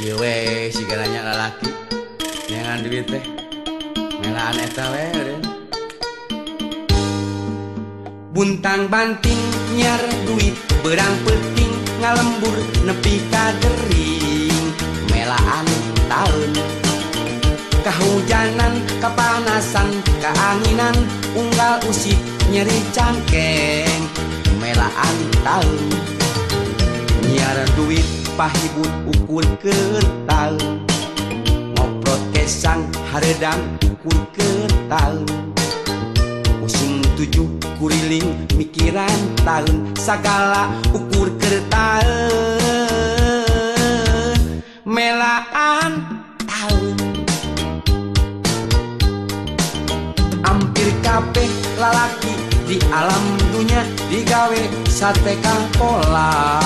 Iwe sigaranya lalaki. Jangan duit teh. Melaan eta we Buntang banting nyar duit. Berang penting ngalembur nepi kadering Melaan tahun Kehujanan, kepanasan, keanginan Unggal usik nyeri cangkeng. Melaan tahun duit pahibut ukur kertal ngoprot kesang haredang ukur kertal Pusing tujuh kuriling mikiran tahun segala ukur kertal melaan tahun hampir kabeh lalaki di alam dunia digawe sate pola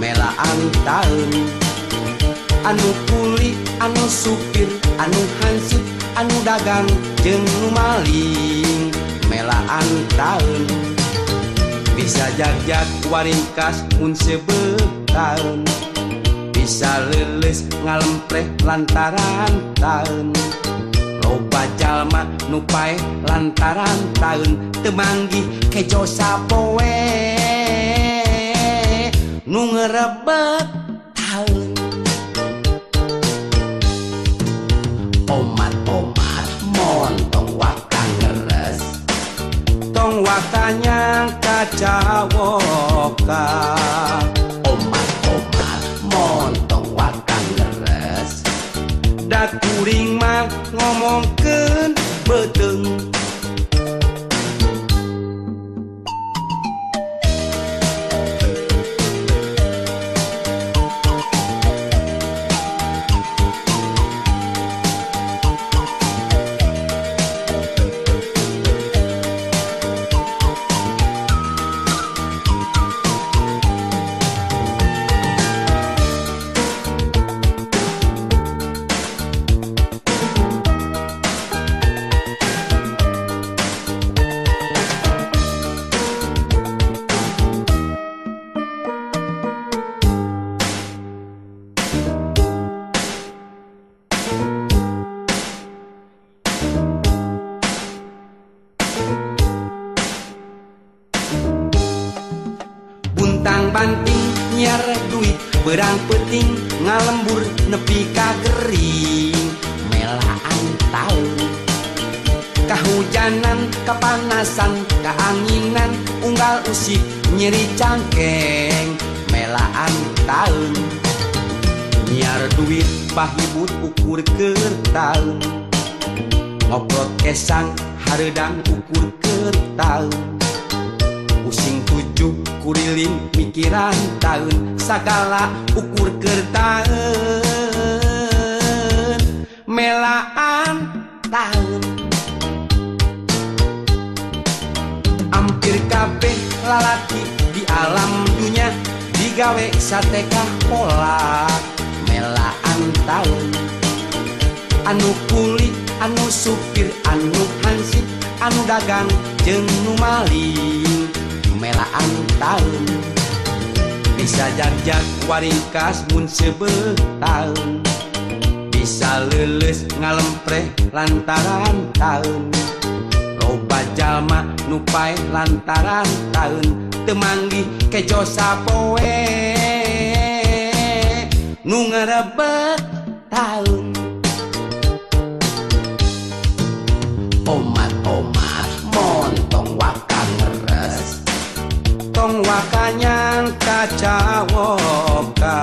melaan tahun anu kuli anu supir anu hansut anu dagang jeng maling. Melaan tahun bisa jajak waringkas mun pun sebetahun bisa leles ngalempreh lantaran tahun Loba jalma nupai lantaran tahun temanggi kejo sapoe nungerabat tahun omat-omat montong wakta ngeres. Tong waktanya kacawoka. Omat-omat montong wakta ngeres. Da kuring mah ngomong nyiar duit berang peting ngalembur nepi kagering melaan tahu kahujanan kepanasan keanginan unggal usik nyeri cangkeng. Melaan tahun nyiar duit pahibut ukur ke tahun ngobrol kesang haredang ukur ke tahun kurilin mikiran tahun segala ukur kertaan melaan tahun hampir kabeh lalaki di alam dunia digawe satekah pola. Melaan tahun anu kulit anu supir anu hansip anu dagang jeng numali melaan tahun bisa janjak waringkas mun sebel tahun bisa lulus ngalempreh lantaran tahun. Loba jalma nupai lantaran tahun. Temanggi kejo sapoe. Nu ngarebet tahun. kacawoka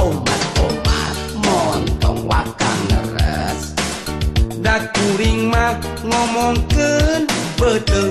obat-obat montong wakang leres da kuring mah ngomongkeun betul.